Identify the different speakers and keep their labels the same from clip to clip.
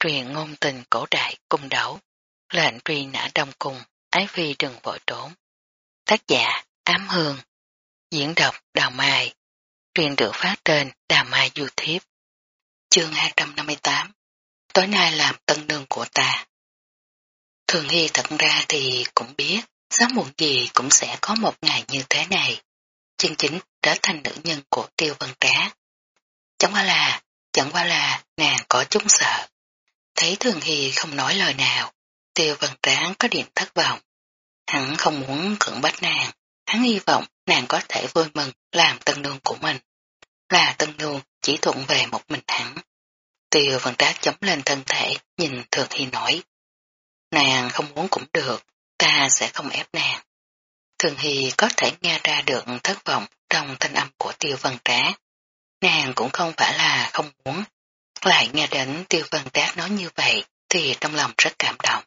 Speaker 1: truyền ngôn tình cổ đại cung đấu, lệnh truy nã đông cung, ái phi đừng vội trốn. Tác giả Ám Hương, diễn đọc Đào Mai, truyền được phát trên Đào Mai YouTube. Chương 258 Tối nay làm tân nương của ta. Thường Hy thật ra thì cũng biết, sớm muộn gì cũng sẽ có một ngày như thế này. Chân chính trở thành nữ nhân của tiêu vân trá. Chẳng qua là, chẳng qua là nàng có chút sợ. Thấy Thường Hy không nói lời nào, tiêu văn tráng có điểm thất vọng. Hắn không muốn cưỡng bách nàng, hắn hy vọng nàng có thể vui mừng làm tân nương của mình. Là tân nương chỉ thuận về một mình hắn. Tiêu văn trác chống lên thân thể, nhìn Thường Hy nói. Nàng không muốn cũng được, ta sẽ không ép nàng. Thường Hy có thể nghe ra được thất vọng trong thanh âm của tiêu văn trác. Nàng cũng không phải là không muốn, lại nghe đến tiêu văn tác nói như vậy thì trong lòng rất cảm động.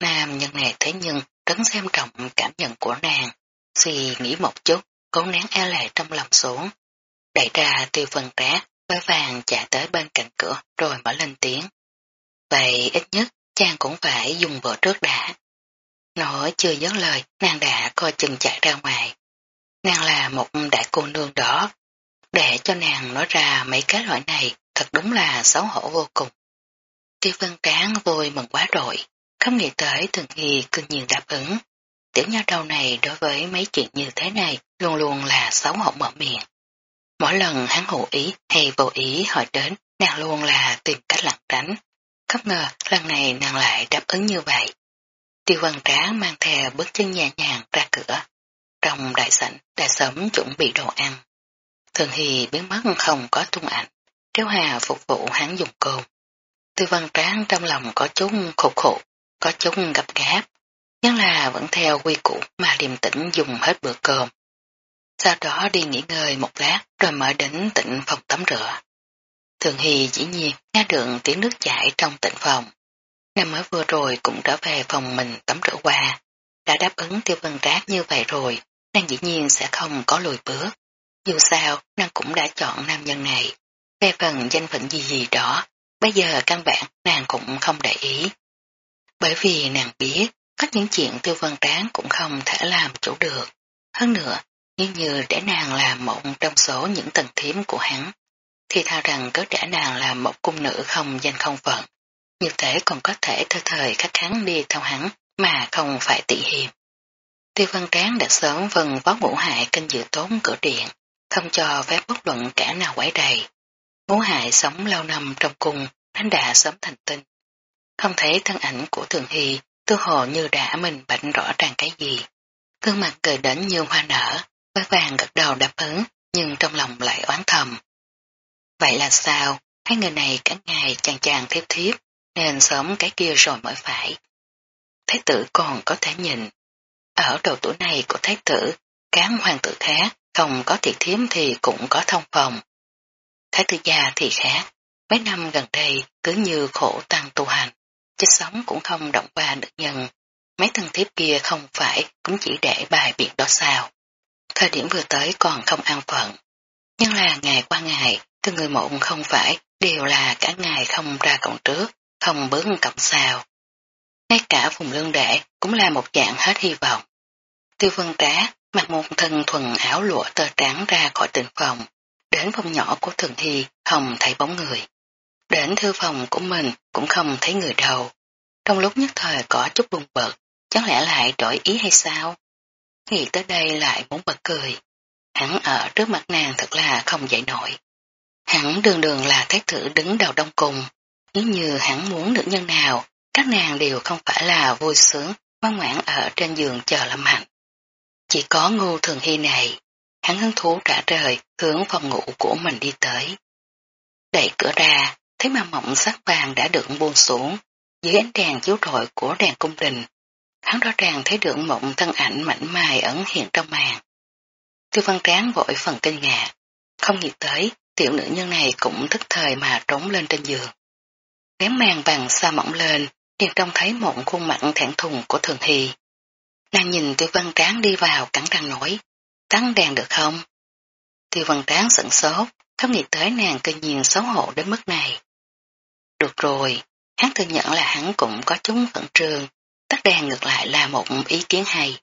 Speaker 1: Nam nhân này thế nhưng rất xem trọng cảm nhận của nàng, suy nghĩ một chút, cố nén e lệ trong lòng xuống. Đẩy ra tiêu văn tác, với vàng chạy tới bên cạnh cửa rồi mở lên tiếng. Vậy ít nhất chàng cũng phải dùng vợ trước đã. Nói chưa dứt lời, nàng đã coi chừng chạy ra ngoài. Nàng là một đại cô nương đó. Để cho nàng nói ra mấy cái loại này thật đúng là xấu hổ vô cùng. Tiêu vân tráng vui mừng quá rồi, không nghĩ tới thường nghi cưng nhiên đáp ứng. Tiểu nha đầu này đối với mấy chuyện như thế này luôn luôn là xấu hổ mở miệng. Mỗi lần hắn hữu ý hay vô ý hỏi đến, nàng luôn là tìm cách lặng tránh. Không ngờ lần này nàng lại đáp ứng như vậy. Tiêu văn tráng mang theo bước chân nhẹ nhàng ra cửa. Trong đại sảnh đã sớm chuẩn bị đồ ăn. Thường Hy biến mất không có tung ảnh. Triếu Hà phục vụ hắn dùng cơm. Tư văn tráng trong lòng có chút khổ khổ, có chút gặp gáp. Nhưng là vẫn theo quy củ mà điềm tĩnh dùng hết bữa cơm. Sau đó đi nghỉ ngơi một lát rồi mở đến tịnh phòng tắm rửa. Thường Hy dĩ nhiên nghe được tiếng nước chảy trong tịnh phòng. Năm mới vừa rồi cũng trở về phòng mình tắm rửa qua. Đã đáp ứng tiêu vân rác như vậy rồi, nàng dĩ nhiên sẽ không có lùi bước. Dù sao, nàng cũng đã chọn nam nhân này. Về phần danh phận gì gì đó, bây giờ căn bản nàng cũng không để ý. Bởi vì nàng biết, có những chuyện tiêu văn tráng cũng không thể làm chủ được. Hơn nữa, như như để nàng làm một trong số những tầng thiếm của hắn, thì thao rằng cứ để nàng làm một cung nữ không danh không phận, như thế còn có thể thơ thời khắc kháng đi theo hắn mà không phải tị hiềm. Tiêu văn tráng đã sớm vần vóc ngũ hại kênh dự tốn cửa điện, không cho phép bất luận cả nào quấy đầy. Ngũ hại sống lâu năm trong cung, hắn đã sớm thành tinh. Không thấy thân ảnh của thường hy, tư hồ như đã mình bệnh rõ ràng cái gì. Cương mặt cười đến như hoa nở, với vàng gật đầu đáp ứng, nhưng trong lòng lại oán thầm. Vậy là sao? Hai người này cả ngày chàng chàng thiếp thiếp, nên sớm cái kia rồi mới phải. Thái tử còn có thể nhìn. Ở độ tuổi này của thái tử, cán hoàng tử khác, không có thiệt thiếm thì cũng có thông phòng. Thái tử già thì khác, mấy năm gần đây cứ như khổ tăng tu hành, chết sống cũng không động qua được nhân. Mấy thân thiếp kia không phải cũng chỉ để bài biện đó sao. Thời điểm vừa tới còn không an phận. Nhưng là ngày qua ngày, từ người mộng không phải đều là cả ngày không ra cổng trước, không bước cổng sao. Ngay cả vùng lương đệ cũng là một dạng hết hy vọng. Tiêu vân trá mặc một thân thuần áo lụa tơ trắng ra khỏi tình phòng, đến phòng nhỏ của thường hy không thấy bóng người. Đến thư phòng của mình cũng không thấy người đâu. Trong lúc nhất thời có chút bùng bực, chẳng lẽ lại đổi ý hay sao? Nghĩ tới đây lại muốn bật cười. Hắn ở trước mặt nàng thật là không dậy nổi. Hắn đường đường là thái tử đứng đầu đông cùng. Nếu như hắn muốn nữ nhân nào, các nàng đều không phải là vui sướng, ngoan ngoãn ở trên giường chờ lâm hạnh. Chỉ có ngu thường hy này, hắn hứng thú trả trời hướng phòng ngủ của mình đi tới. Đẩy cửa ra, thấy mà mộng sắc vàng đã được buông xuống, dưới ánh đèn chiếu rọi của đèn cung đình. Hắn rõ ràng thấy được mộng thân ảnh mảnh mai ẩn hiện trong màn. Tiêu văn tráng vội phần kinh ngạc, không nghĩ tới tiểu nữ nhân này cũng thức thời mà trốn lên trên giường. Ném màn vàng xa mỏng lên, liền trông thấy một khuôn mặt thẹn thùng của thường hy. Nàng nhìn tiêu văn tráng đi vào cắn răng nói, tắt đèn được không? Tiêu văn tráng sững sốt, không nghĩ tới nàng kinh nhiên xấu hổ đến mức này. Được rồi, Hắn thừa nhận là hắn cũng có chúng phận trường, tắt đèn ngược lại là một ý kiến hay.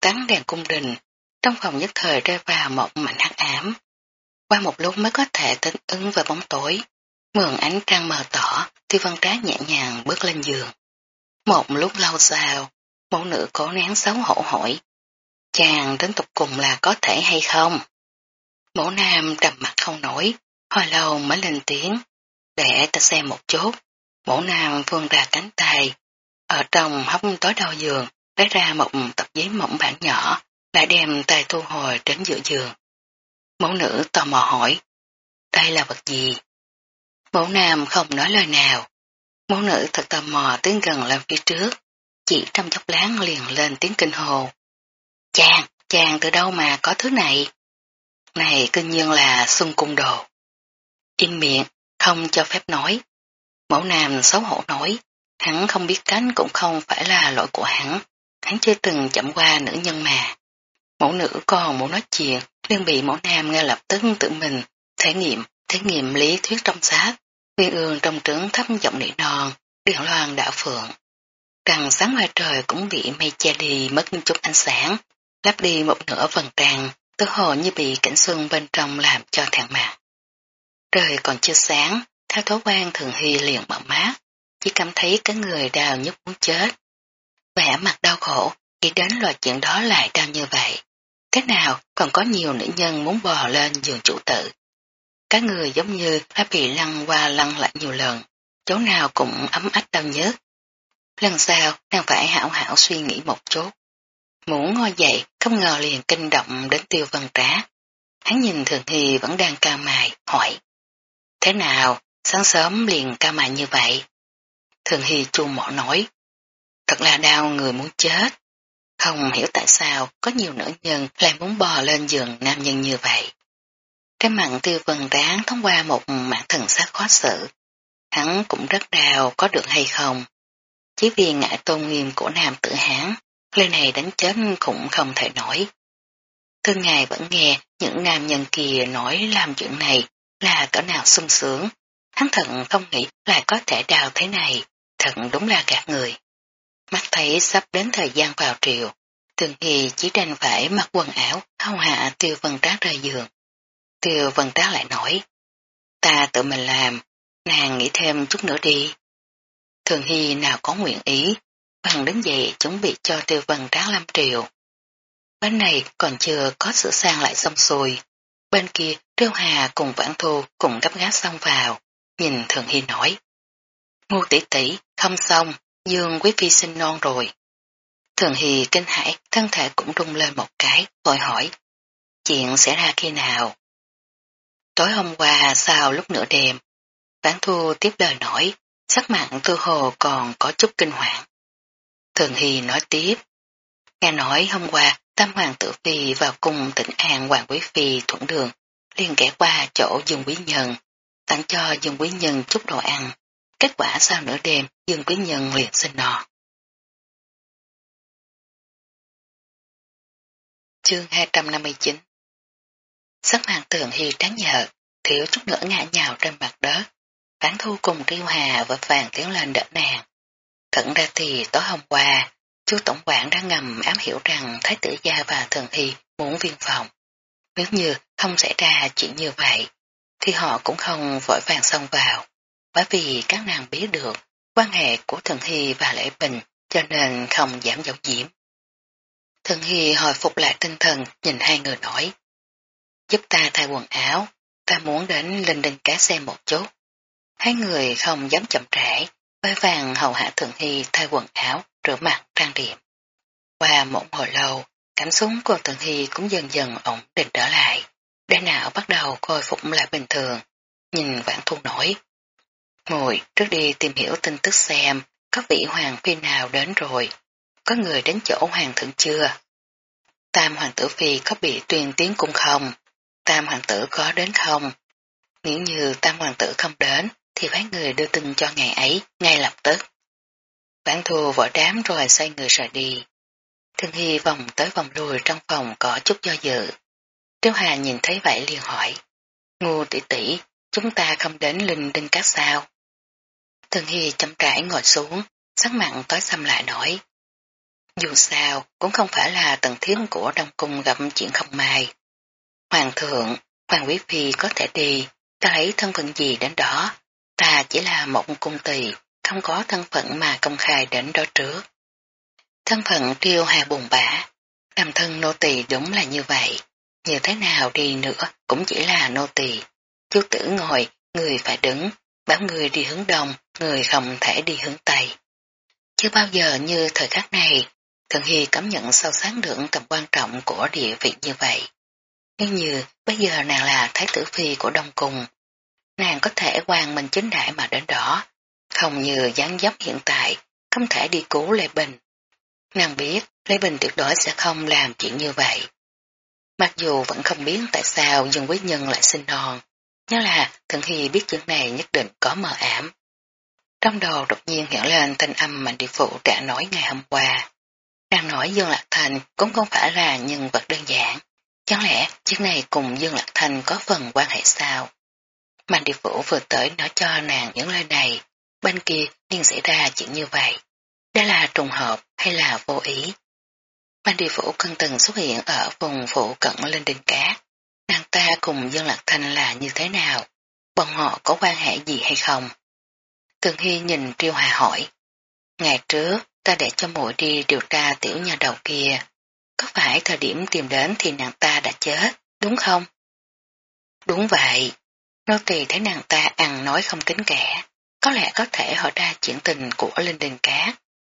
Speaker 1: Tán đèn cung đình, trong phòng nhất thời rơi vào một mảnh hắc ám. Qua một lúc mới có thể tính ứng với bóng tối. Mượn ánh trăng mờ tỏ, Tiêu Văn Trá nhẹ nhàng bước lên giường. Một lúc lâu sau, mẫu nữ cố nén xấu hổ hỏi. Chàng đến tục cùng là có thể hay không? Mẫu nam trầm mặt không nổi, hồi lâu mới lên tiếng. Để ta xem một chút. Mẫu nam vươn ra cánh tay. Ở trong hốc tối đầu giường, lấy ra một tập giấy mỏng bản nhỏ, lại đem tay thu hồi đến giữa giường. Mẫu nữ tò mò hỏi, đây là vật gì? Mẫu nam không nói lời nào. Mẫu nữ thật tò mò tiến gần lên phía trước, chỉ trong chốc láng liền lên tiếng kinh hồ. Chàng, chàng từ đâu mà có thứ này? Này kinh nhiên là xuân cung đồ. Im miệng, không cho phép nói. Mẫu nam xấu hổ nói, hắn không biết cánh cũng không phải là lỗi của hắn, hắn chưa từng chậm qua nữ nhân mà. Mẫu nữ còn muốn nói chuyện, liên bị mẫu nam ngay lập tức tự mình thể nghiệm, thể nghiệm lý thuyết trong xác. Nguyên ương trong trứng thấp giọng nỉ non, điện loan đã phượng. Rằng sáng ngoài trời cũng bị mây che đi mất chút ánh sáng, lắp đi một nửa phần tàn, tứ hồ như bị cảnh xuân bên trong làm cho thẹn mặt. Trời còn chưa sáng, theo thói quen thường hy liền mở mát, chỉ cảm thấy cái người đau nhức muốn chết. Vẻ mặt đau khổ, nghĩ đến loại chuyện đó lại đau như vậy. Thế nào còn có nhiều nữ nhân muốn bò lên giường chủ tử. Các người giống như đã bị lăn qua lăn lại nhiều lần, chỗ nào cũng ấm ách đau nhớ. Lần sau, đang phải hảo hảo suy nghĩ một chút. Muốn ngồi dậy, không ngờ liền kinh động đến tiêu vân trá. Hắn nhìn Thường Hy vẫn đang ca mài, hỏi. Thế nào, sáng sớm liền ca mài như vậy? Thường Hy chu mỏ nói. Thật là đau người muốn chết. Không hiểu tại sao có nhiều nữ nhân lại muốn bò lên giường nam nhân như vậy. Cái mặn tiêu vân ráng thông qua một mạng thần sát khó xử. Hắn cũng rất đau có được hay không. Chỉ vì ngại tôn nghiêm của nam tử hán, lời này đánh chết cũng không thể nổi. Thương ngài vẫn nghe những nam nhân kia nói làm chuyện này là cỡ nào sung sướng. Hắn thận không nghĩ lại có thể đào thế này, thận đúng là gạt người. Mắt thấy sắp đến thời gian vào triều, thường thì chỉ đành phải mặc quần áo, hâu hạ tiêu vân trác rời giường. Tiêu vân trác lại nói, ta tự mình làm, nàng nghĩ thêm chút nữa đi. Thường Hy nào có nguyện ý, bằng đứng dậy chuẩn bị cho tiêu vân trác lâm triều. Bên này còn chưa có sửa sang lại xong xuôi. Bên kia Triêu Hà cùng Vãn Thu cùng gấp gáp xong vào, nhìn Thường Hy nói. ngu tỷ tỷ, không xong, Dương Quý Phi sinh non rồi. Thường Hy kinh hãi, thân thể cũng rung lên một cái, vội hỏi. Chuyện sẽ ra khi nào? Tối hôm qua sau lúc nửa đêm, Vãn Thu tiếp lời nói, sắc mặn tư hồ còn có chút kinh hoàng. Thường Hy nói tiếp, nghe nói hôm qua Tam Hoàng tử Phi vào cung tỉnh An Hoàng Quý Phi thuận đường, liền ghé qua chỗ Dương Quý Nhân, tặng cho Dương Quý Nhân chút đồ ăn. Kết quả sau nửa đêm, Dương Quý Nhân liền sinh nọ. Chương 259 Sắc màn tường hy trắng nhợt, thiếu chút nữa ngã nhào trên mặt đất. Bán thu cùng Triêu Hà và vàng tiếng lên đỡ nàng. Thận ra thì tối hôm qua, chú Tổng quản đã ngầm ám hiểu rằng Thái tử gia và Thường Hy muốn viên phòng. Nếu như không xảy ra chuyện như vậy, thì họ cũng không vội vàng xông vào, bởi vì các nàng biết được quan hệ của Thường Hy và Lễ Bình cho nên không giảm dấu diễm. Thường Hy hồi phục lại tinh thần nhìn hai người nói, giúp ta thay quần áo, ta muốn đến linh đinh cá xem một chút. Hai người không dám chậm trễ, với vàng hầu hạ Thường Hy thay quần áo, rửa mặt, trang điểm. Qua một hồi lâu, cảm xúc của Thường Hy cũng dần dần ổn định trở lại. Đại não bắt đầu khôi phục lại bình thường, nhìn vãn thu nổi. Ngồi trước đi tìm hiểu tin tức xem có vị hoàng phi nào đến rồi, có người đến chỗ hoàng thượng chưa. Tam hoàng tử phi có bị tuyên tiến cung không? Tam hoàng tử có đến không? Nếu như tam hoàng tử không đến, thì phái người đưa tin cho ngày ấy, ngay lập tức. Bản thù vội đám rồi xoay người rời đi. Thương Hy vòng tới vòng lùi trong phòng có chút do dự. Tiêu Hà nhìn thấy vậy liền hỏi. Ngu tỷ tỷ, chúng ta không đến linh đinh cát sao. Thường Hy chậm rãi ngồi xuống, sắc mặn tối xăm lại nổi. Dù sao, cũng không phải là tầng thiếm của Đông Cung gặp chuyện không may. Hoàng thượng, Hoàng quý phi có thể đi, ta lấy thân phận gì đến đó, ta chỉ là một cung tỳ, không có thân phận mà công khai đến đó trước. Thân phận triêu hà buồn bã, làm thân nô tỳ đúng là như vậy, như thế nào đi nữa cũng chỉ là nô tỳ. Chú tử ngồi, người phải đứng, bảo người đi hướng đông, người không thể đi hướng tây. Chưa bao giờ như thời khắc này, thần Hy cảm nhận sâu sắc được tầm quan trọng của địa vị như vậy. Nhưng như bây giờ nàng là thái tử phi của Đông Cung, nàng có thể quan mình chính đại mà đến đó, không như dáng dấp hiện tại, không thể đi cứu Lê Bình. Nàng biết Lê Bình tuyệt đối sẽ không làm chuyện như vậy. Mặc dù vẫn không biết tại sao Dương Quý Nhân lại sinh non, nhớ là Thượng Hy biết chuyện này nhất định có mờ ảm. Trong đầu đột nhiên hiện lên thanh âm mà địa phụ đã nói ngày hôm qua. Đang nói Dương Lạc Thành cũng không phải là nhân vật đơn giản. Chẳng lẽ chuyện này cùng Dương Lạc Thành có phần quan hệ sao? Mạnh địa phủ vừa tới nói cho nàng những lời này, bên kia liền xảy ra chuyện như vậy. Đây là trùng hợp hay là vô ý? Mạnh địa phủ cân từng xuất hiện ở vùng phủ cận lên đình cát. Nàng ta cùng Dương Lạc Thành là như thế nào? Bọn họ có quan hệ gì hay không? Tường Hy nhìn Triêu Hà hỏi. Ngày trước, ta để cho muội đi điều tra tiểu nhà đầu kia. Có phải thời điểm tìm đến thì nàng ta đã chết, đúng không? Đúng vậy. Nô tỳ thấy nàng ta ăn nói không tính kẻ. Có lẽ có thể hỏi ra chuyện tình của Linh Đình Cá.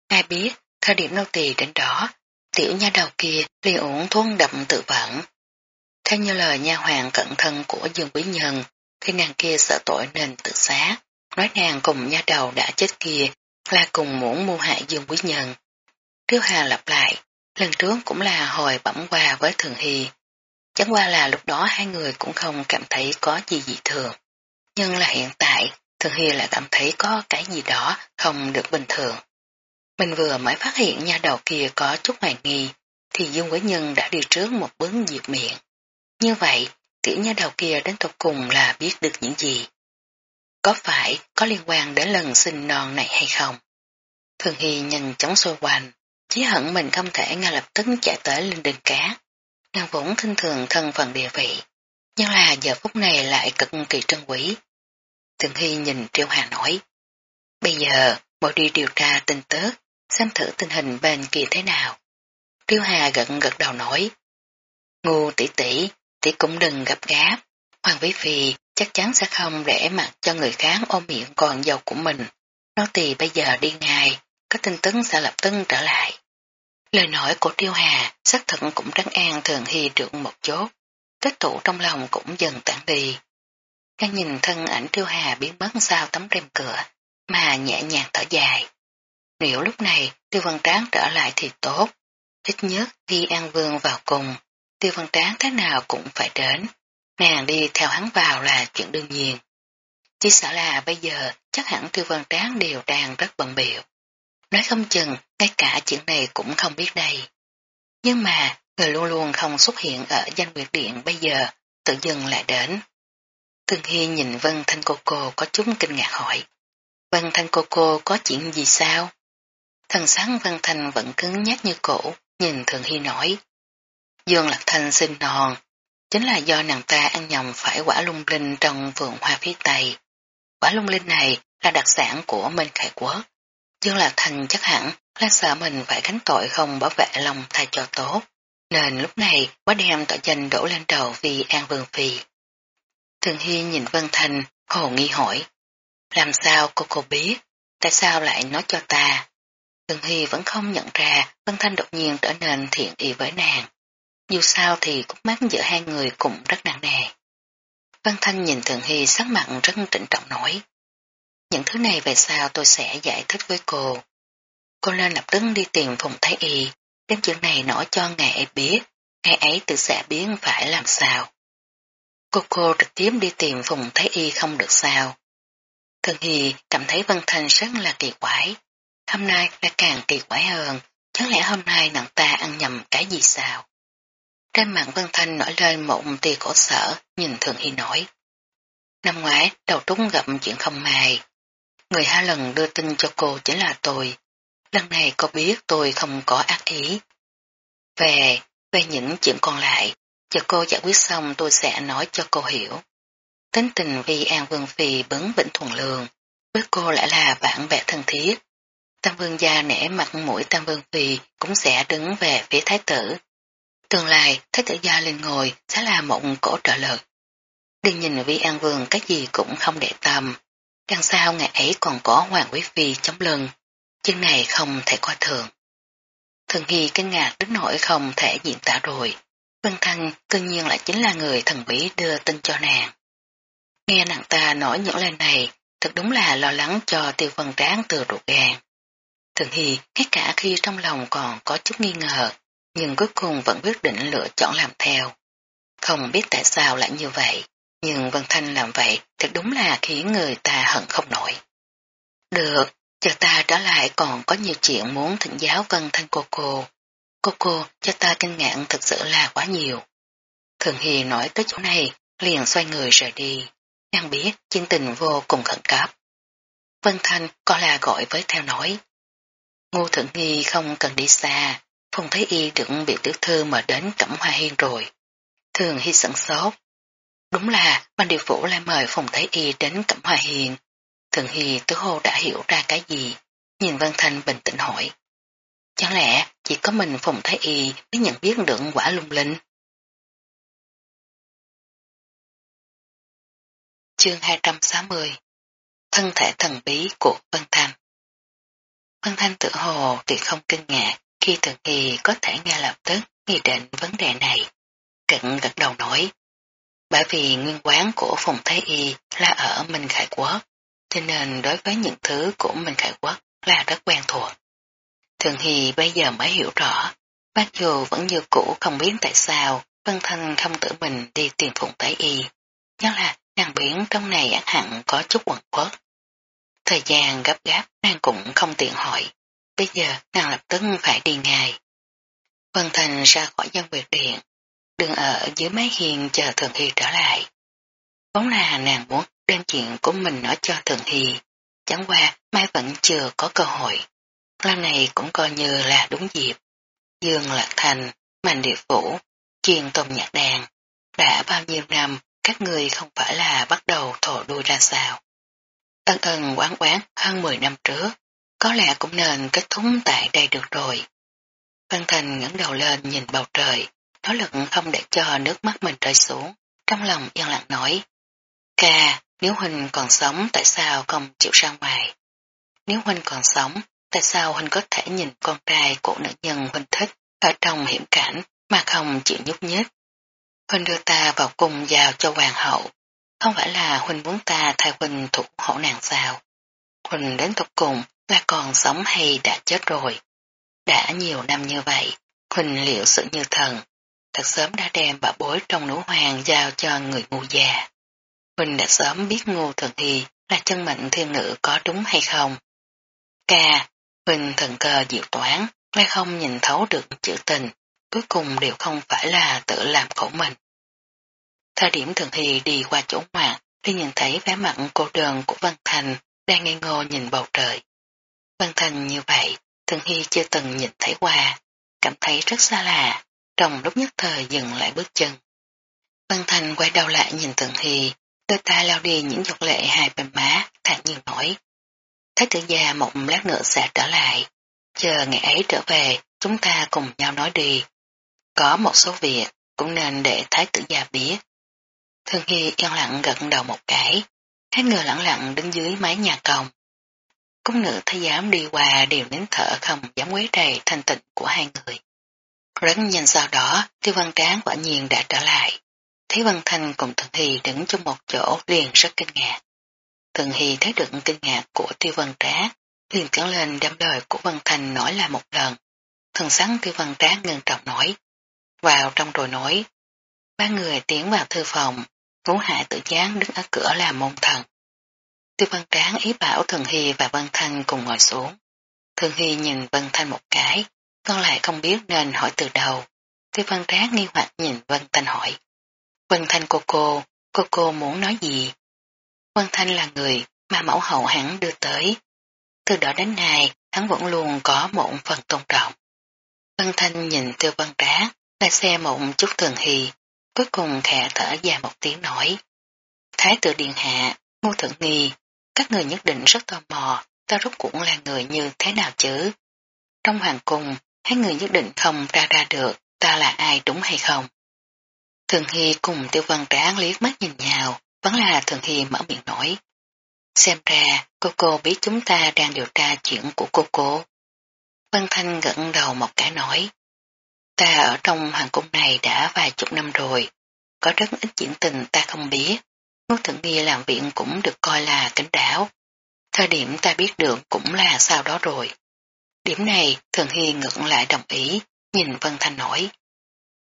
Speaker 1: Ai biết, thời điểm nô tỳ đến đó, tiểu nha đầu kia liền uống thuốc đậm tự vẫn. Theo như lời nha hoàng cận thân của Dương Quý Nhân, thì nàng kia sợ tội nên tự sát, nói nàng cùng nha đầu đã chết kia là cùng muốn mua hại Dương Quý Nhân. Triêu Hà lặp lại, lần trước cũng là hồi bẩm qua với Thường Hy. Chẳng qua là lúc đó hai người cũng không cảm thấy có gì dị thường. Nhưng là hiện tại, Thường Hy lại cảm thấy có cái gì đó không được bình thường. Mình vừa mới phát hiện nha đầu kia có chút hoài nghi, thì Dương Quế Nhân đã đi trước một bước diệt miệng. Như vậy, tiểu nha đầu kia đến tục cùng là biết được những gì. Có phải có liên quan đến lần sinh non này hay không? Thường Hy nhanh chóng xôi quanh, chỉ hận mình không thể ngay lập tức chạy tới lên đường cá. Nàng vốn khinh thường thân phận địa vị, nhưng là giờ phút này lại cực kỳ trân quý. Thường Hy nhìn Triệu Hà nói, bây giờ bộ đi điều tra tin tức, xem thử tình hình bên kia thế nào. Triệu Hà gật gật đầu nói, ngu tỷ tỷ, tỷ cũng đừng gặp gáp, Hoàng Vĩ Phi chắc chắn sẽ không để mặc cho người khác ôm miệng còn dầu của mình. Nó thì bây giờ đi ngay, có tin tức sẽ lập tức trở lại. Lời nói của tiêu Hà xác thận cũng trắng an thường hy được một chốt, kết tụ trong lòng cũng dần tản đi. Đang nhìn thân ảnh tiêu Hà biến mất sau tấm rèm cửa, mà nhẹ nhàng thở dài. Nếu lúc này Tiêu Văn Tráng trở lại thì tốt, ít nhất khi An Vương vào cùng, Tiêu Văn Tráng thế nào cũng phải đến. Nàng đi theo hắn vào là chuyện đương nhiên. Chỉ sợ là bây giờ chắc hẳn Tiêu Văn Tráng đều đang rất bận biểu. Nói không chừng, ngay cả chuyện này cũng không biết đây. Nhưng mà, người luôn luôn không xuất hiện ở danh nguyệt điện bây giờ, tự dưng lại đến. thường Hy nhìn Vân Thanh Cô Cô có chút kinh ngạc hỏi. Vân Thanh Cô Cô có chuyện gì sao? Thần sáng Vân Thanh vẫn cứng nhắc như cổ, nhìn Thường Hy nói. Dương Lạc Thanh sinh non, chính là do nàng ta ăn nhầm phải quả lung linh trong vườn hoa phía Tây. Quả lung linh này là đặc sản của Minh Khải Quốc. Dương Lạc Thành chắc hẳn là sợ mình phải gánh tội không bảo vệ lòng thay cho tốt, nên lúc này quá đem tội danh đổ lên đầu vì An Vương Phi. Thường Hy nhìn Vân Thành, hồ nghi hỏi, làm sao cô cô biết, tại sao lại nói cho ta? Thường Hy vẫn không nhận ra Vân Thanh đột nhiên trở nên thiện ý với nàng. Dù sao thì cúc mắt giữa hai người cũng rất nặng nề. Văn Thanh nhìn Thường Hy sắc mặt rất trịnh trọng nói. Những thứ này về sau tôi sẽ giải thích với cô. Cô lên lập tức đi tìm Phùng Thái Y, đem chuyện này nói cho ngài ấy biết, ngài ấy tự sẽ biến phải làm sao. Cô cô trực tiếp đi tìm Phùng Thái Y không được sao. Thường Hy cảm thấy Vân Thanh rất là kỳ quái. Hôm nay là càng kỳ quái hơn, chẳng lẽ hôm nay nàng ta ăn nhầm cái gì sao? Trên mạng Vân Thanh nổi lên một tia khổ sở, nhìn Thường Hy nói. Năm ngoái, đầu trúng gặp chuyện không may. Người hai lần đưa tin cho cô chính là tôi. Lần này cô biết tôi không có ác ý. Về, về những chuyện còn lại, chờ cô giải quyết xong tôi sẽ nói cho cô hiểu. Tính tình vì An Vương Phi bấn bỉnh thuần lường, với cô lại là bạn bè thân thiết. Tam Vương gia nể mặt mũi Tam Vương Phi cũng sẽ đứng về phía Thái tử. Tương lai, Thái tử gia lên ngồi sẽ là một cổ trợ lực. Đừng nhìn Vi An Vương cái gì cũng không để tâm. Đằng sau ngày ấy còn có Hoàng Quý Phi chống lưng. Chân này không thể coi thường. Thường Hy kinh ngạc đến nỗi không thể diễn tả rồi. Vân Thăng tự nhiên lại chính là người thần bí đưa tin cho nàng. Nghe nàng ta nói những lời này, thật đúng là lo lắng cho tiêu vân tráng từ ruột gan. Thường Hy, ngay cả khi trong lòng còn có chút nghi ngờ, nhưng cuối cùng vẫn quyết định lựa chọn làm theo. Không biết tại sao lại như vậy, nhưng Vân Thanh làm vậy thật đúng là khiến người ta hận không nổi. Được, chờ ta trở lại còn có nhiều chuyện muốn thỉnh giáo Vân Thanh cô cô. Cô cô cho ta kinh ngạc thật sự là quá nhiều. Thường hi nói tới chỗ này, liền xoay người rời đi. Nàng biết chương tình vô cùng khẩn cấp. Vân Thanh có là gọi với theo nói. Ngô Thượng Nghi không cần đi xa, Phùng Thái Y được biểu tiểu thư mà đến Cẩm Hoa Hiên rồi. Thường Hy sẵn sốt. Đúng là ban điều phủ lại mời Phùng Thái Y đến Cẩm hòa hiền Thường Hy tứ hồ đã hiểu ra cái gì, nhìn Vân Thanh bình tĩnh hỏi. Chẳng lẽ chỉ có mình Phùng Thái Y mới nhận biết được quả lung linh? Chương 260 Thân thể thần bí của Vân Thanh Vân Thanh tự hồ thì không kinh ngạc khi Thường Hy có thể nghe lập tức nghĩ định vấn đề này. Cận gật đầu nói bởi vì nguyên quán của Phùng Thái Y là ở Minh Khải Quốc, cho nên đối với những thứ của Minh Khải Quốc là rất quen thuộc. Thường Hy bây giờ mới hiểu rõ, bác dù vẫn như cũ không biết tại sao Vân Thanh không tự mình đi tìm Phùng Thái Y, nhất là nàng biển trong này ác hẳn có chút quần quất. Thời gian gấp gáp nàng cũng không tiện hỏi, bây giờ nàng lập tức phải đi ngay. Vân Thành ra khỏi dân việc điện, đừng ở dưới mái hiền chờ Thường Hy trở lại. Vốn là nàng muốn đem chuyện của mình nói cho Thường Hy, chẳng qua mai vẫn chưa có cơ hội. Lần này cũng coi như là đúng dịp. Dương Lạc Thành, Mạnh Địa Phủ, chuyên tông nhạc đàn, đã bao nhiêu năm các người không phải là bắt đầu thổ đuôi ra sao. Ân ân quán quán hơn 10 năm trước, có lẽ cũng nên kết thúc tại đây được rồi. Văn Thành ngẩng đầu lên nhìn bầu trời, nỗ lực không để cho nước mắt mình rơi xuống, trong lòng yên lặng nói. Ca, nếu Huynh còn sống tại sao không chịu ra ngoài? Nếu Huynh còn sống, tại sao Huynh có thể nhìn con trai của nữ nhân Huynh thích ở trong hiểm cảnh mà không chịu nhúc nhích? Huynh đưa ta vào cung giao cho hoàng hậu, không phải là Huynh muốn ta thay Huynh thủ hộ nàng sao? Huynh đến tục cùng là còn sống hay đã chết rồi? Đã nhiều năm như vậy, Huynh liệu sự như thần, thật sớm đã đem bà bối trong nữ hoàng giao cho người ngu già. Huynh đã sớm biết ngu thần thì là chân mệnh thiên nữ có đúng hay không. Ca, Huynh thần cơ diệu toán, lại không nhìn thấu được chữ tình, cuối cùng đều không phải là tự làm khổ mình. Thời điểm thường thì đi qua chỗ ngoạn, thì nhìn thấy vẻ mặt cô đơn của Văn Thành đang ngây ngô nhìn bầu trời. Văn Thành như vậy, thường hy chưa từng nhìn thấy qua, cảm thấy rất xa lạ, trong lúc nhất thời dừng lại bước chân. Văn Thành quay đầu lại nhìn Thường Hy, đôi ta lao đi những giọt lệ hai bên má, thản nhiên nói. Thái tử gia một lát nữa sẽ trở lại, chờ ngày ấy trở về, chúng ta cùng nhau nói đi. Có một số việc cũng nên để thái tử gia biết. Thường Hy yên lặng gật đầu một cái, hai người lặng lặng đứng dưới mái nhà còng. Cung nữ thấy dám đi qua đều nín thở không dám quấy rầy thanh tịnh của hai người. Rất nhanh sau đó, Tiêu Văn Tráng quả nhiên đã trở lại. Thấy Văn Thanh cùng Thường Hy đứng trong một chỗ liền rất kinh ngạc. Thường Hy thấy được kinh ngạc của Tiêu Văn Tráng, liền tiến lên đem lời của Văn Thanh nói là một lần. Thần sáng Tiêu Văn Tráng ngưng trọng nói. Vào trong rồi nói. Ba người tiến vào thư phòng, ngũ hại tự gián đứng ở cửa làm môn thần. Tiêu Văn Tráng ý bảo Thường Hy và Văn Thanh cùng ngồi xuống. Thường Hy nhìn Văn Thanh một cái, con lại không biết nên hỏi từ đầu. Tiêu Văn Trác nghi hoặc nhìn Vân Thanh hỏi. Vân Thanh cô cô, cô cô muốn nói gì? Vân Thanh là người mà mẫu hậu hắn đưa tới. Từ đó đến nay, hắn vẫn luôn có một phần tôn trọng. Vân Thanh nhìn tiêu văn Trác lại xe một chút thường hì, cuối cùng khẽ thở dài một tiếng nói. Thái tử điện hạ, ngô thượng nghi, các người nhất định rất tò mò, ta rốt cũng là người như thế nào chứ? Trong hoàng cung, hai người nhất định không ra ra được ta là ai đúng hay không? Thường Hy cùng tiêu văn tráng liếc mắt nhìn nhau, vẫn là Thường Hy mở miệng nói. Xem ra, cô cô biết chúng ta đang điều tra chuyện của cô cô. Vân Thanh gật đầu một cái nói. Ta ở trong hoàng cung này đã vài chục năm rồi, có rất ít chuyện tình ta không biết. Ngô Thượng Nghi làm viện cũng được coi là kính đảo. Thời điểm ta biết được cũng là sau đó rồi. Điểm này Thường Hy ngược lại đồng ý, nhìn Vân Thanh nói.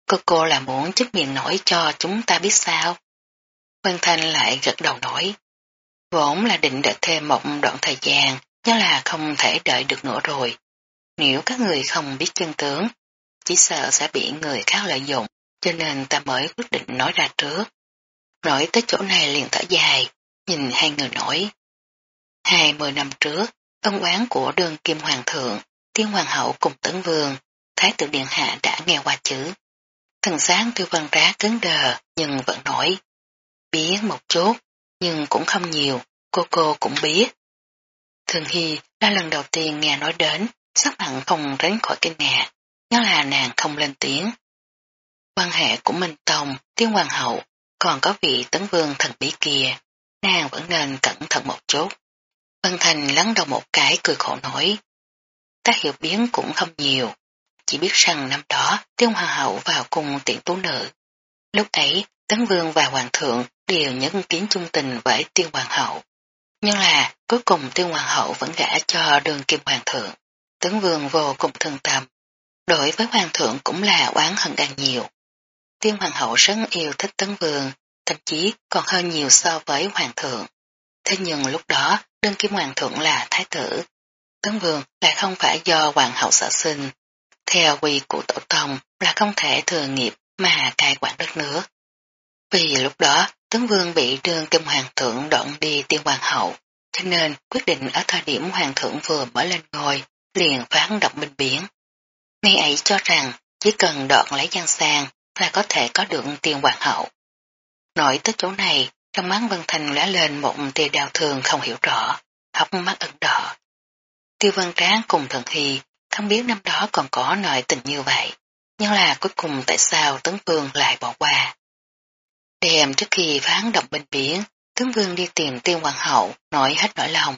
Speaker 1: Cô cô là muốn chức miệng nổi cho chúng ta biết sao? Vân Thanh lại gật đầu nói. Vốn là định đợi thêm một đoạn thời gian, nhưng là không thể đợi được nữa rồi. Nếu các người không biết chân tướng, chỉ sợ sẽ bị người khác lợi dụng, cho nên ta mới quyết định nói ra trước. Nói tới chỗ này liền thở dài, nhìn hai người nói. Hai mươi năm trước, ân oán của đường kim hoàng thượng, tiên hoàng hậu cùng tấn vương, thái tử điện hạ đã nghe qua chữ. Thần sáng tiêu văn rá cứng đờ, nhưng vẫn nổi. Biết một chút, nhưng cũng không nhiều, cô cô cũng biết. Thường Hy là lần đầu tiên nghe nói đến, sắc mặn không tránh khỏi kinh ngạc, nhớ là nàng không lên tiếng. Quan hệ của Minh Tông, Tiên Hoàng hậu, còn có vị tấn vương thần bí kia, nàng vẫn nên cẩn thận một chút. Ân Thành lắng đầu một cái cười khổ nói. Ta hiểu biến cũng không nhiều, chỉ biết rằng năm đó Tiên Hoàng hậu vào cùng tiện tú nữ. Lúc ấy, Tấn Vương và Hoàng thượng đều nhấn kiến chung tình với Tiên Hoàng hậu. Nhưng là cuối cùng Tiên Hoàng hậu vẫn gả cho đường kim Hoàng thượng. Tấn Vương vô cùng thương tâm. Đối với Hoàng thượng cũng là oán hận càng nhiều. Tiên Hoàng hậu rất yêu thích Tấn Vương, thậm chí còn hơn nhiều so với Hoàng thượng. Thế nhưng lúc đó, đương kim Hoàng thượng là Thái tử. Tấn Vương lại không phải do Hoàng hậu sở sinh. Theo quy của tổ tông là không thể thừa nghiệp mà cai quản đất nước. Vì lúc đó, Tấn Vương bị đương kim Hoàng thượng đoạn đi tiên Hoàng hậu, cho nên quyết định ở thời điểm Hoàng thượng vừa mở lên ngôi, liền phán độc binh biển ngay ấy cho rằng chỉ cần đoạn lấy giang sang là có thể có được tiền hoàng hậu. Nói tới chỗ này, trong mắt Vân Thành lóe lên một tia đau thường không hiểu rõ, hốc mắt ẩn đỏ. Tiêu Vân Tráng cùng Thần Hy không biết năm đó còn có nội tình như vậy, nhưng là cuối cùng tại sao Tấn Vương lại bỏ qua. Đêm trước khi phán động bên biển, Tướng Vương đi tìm Tiên Hoàng hậu, nói hết nỗi lòng.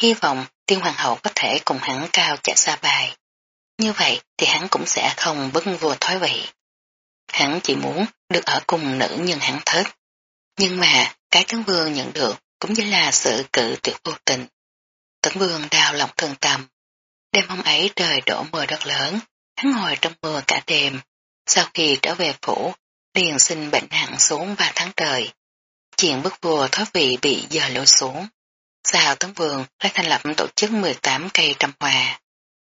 Speaker 1: Hy vọng Tiên Hoàng hậu có thể cùng hắn cao chạy xa bài. Như vậy thì hắn cũng sẽ không bất vua thói vị. Hắn chỉ muốn được ở cùng nữ nhân hắn thích. Nhưng mà cái Tấn Vương nhận được cũng chỉ là sự cự tuyệt vô tình. Tấn Vương đau lòng thương tâm. Đêm hôm ấy trời đổ mưa rất lớn, hắn ngồi trong mưa cả đêm. Sau khi trở về phủ, liền sinh bệnh nặng xuống 3 tháng trời. Chuyện bức vua thoát vị bị dời lỗ xuống. Sao Tấn Vương lại thành lập tổ chức 18 cây trăm hòa.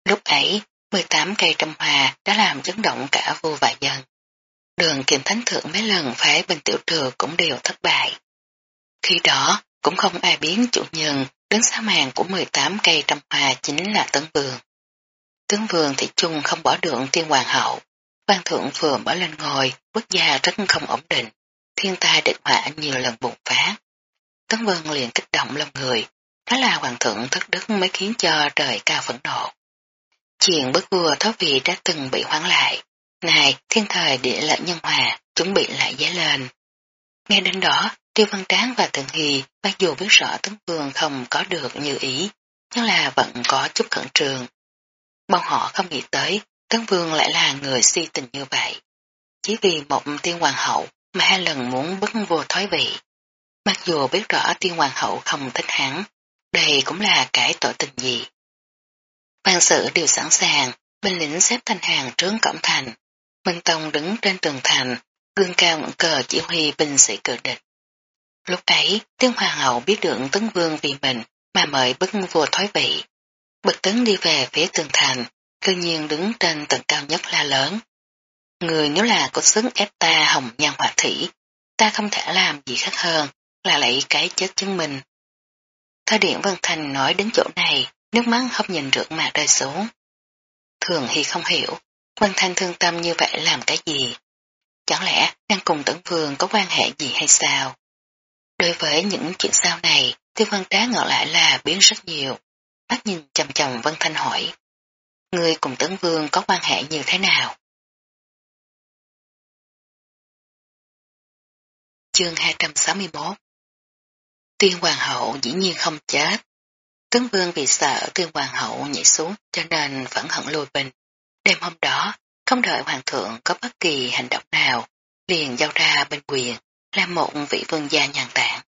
Speaker 1: Lúc ấy, 18 cây trăm hòa đã làm chấn động cả vua và dân. Đường kiềm thánh thượng mấy lần phái bình tiểu thừa cũng đều thất bại. Khi đó, cũng không ai biến chủ nhân đứng xa màn của 18 cây trăm hòa chính là Tấn Vương. Tướng Vương thì chung không bỏ được tiên hoàng hậu. Quan thượng vừa mở lên ngồi, quốc gia rất không ổn định, thiên tai địch họa nhiều lần bùng phát. Tấn Vương liền kích động lòng người, đó là hoàng thượng thất đức mới khiến cho trời cao phẫn nộ. Chuyện bức vua thó vị đã từng bị hoãn lại, này thiên thời địa lợi nhân hòa, chuẩn bị lại giấy lên. Nghe đến đó, Tiêu Văn Tráng và Tần Hy mặc dù biết rõ Tấn Vương không có được như ý, nhưng là vẫn có chút khẩn trường. Bọn họ không nghĩ tới Tấn Vương lại là người si tình như vậy. Chỉ vì một tiên hoàng hậu mà hai lần muốn bức vô thói vị. Mặc dù biết rõ tiên hoàng hậu không thích hắn, đây cũng là cái tội tình gì. Ban sự đều sẵn sàng, binh lính xếp thành hàng trướng cổng thành. Minh Tông đứng trên tường thành, gương cao ngưỡng cờ chỉ huy binh sĩ cờ địch. Lúc ấy, tiếng hoàng hậu biết được tấn vương vì mình mà mời bức vua thoái vị. Bực tấn đi về phía tường thành, cư nhiên đứng trên tầng cao nhất la lớn. Người nếu là có xứng ép ta hồng nhan hỏa thủy, ta không thể làm gì khác hơn là lấy cái chết chứng minh. Tha điện Vân Thành nói đến chỗ này, nước mắt không nhìn rượt mà rơi xuống. Thường Hy không hiểu, Quan Thanh thương tâm như vậy làm cái gì? Chẳng lẽ đang cùng tấn vương có quan hệ gì hay sao? Đối với những chuyện sau này, Tiêu Văn Trá ngỡ lại là biến rất nhiều. Mắt nhìn chầm chầm Vân Thanh hỏi. Người cùng tấn vương có quan hệ như thế nào? Chương 261 Tiên Hoàng hậu dĩ nhiên không chết. Tấn Vương vì sợ Tiên Hoàng hậu nhảy xuống cho nên vẫn hận lùi bình. Đêm hôm đó, không đợi Hoàng thượng có bất kỳ hành động nào, liền giao ra bên quyền, làm một vị vương gia nhàn tản.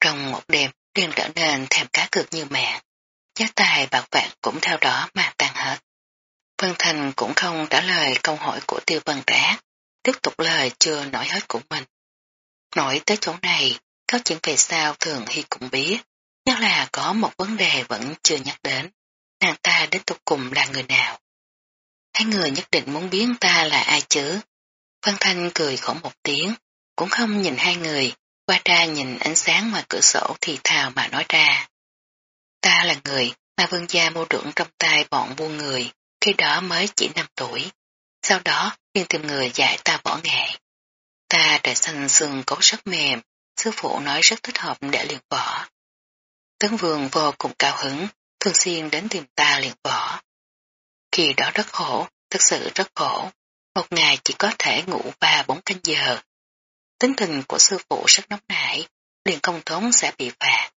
Speaker 1: Trong một đêm, liền trở nên thèm cá cược như mẹ. Giá tài bạc vạn cũng theo đó mà tan hết. Vân Thành cũng không trả lời câu hỏi của Tiêu Vân Trác, tiếp tục lời chưa nói hết của mình. Nổi tới chỗ này, có chuyện về sao thường Hy cũng biết, nhất là có một vấn đề vẫn chưa nhắc đến. Nàng ta đến tục cùng là người nào? Hai người nhất định muốn biến ta là ai chứ? Phan Thanh cười khổ một tiếng, cũng không nhìn hai người, qua ra nhìn ánh sáng ngoài cửa sổ thì thào mà nói ra. Ta là người mà vương gia mua trưởng trong tay bọn buôn người, khi đó mới chỉ 5 tuổi. Sau đó, liền tìm người dạy ta võ nghệ. Ta trời xanh xương cốt rất mềm, sư phụ nói rất thích hợp để luyện võ. Tấn vương vô cùng cao hứng, thường xuyên đến tìm ta luyện võ. Khi đó rất khổ, thật sự rất khổ. Một ngày chỉ có thể ngủ ba bốn canh giờ. Tính tình của sư phụ rất nóng nảy, liền công tốn sẽ bị phạt.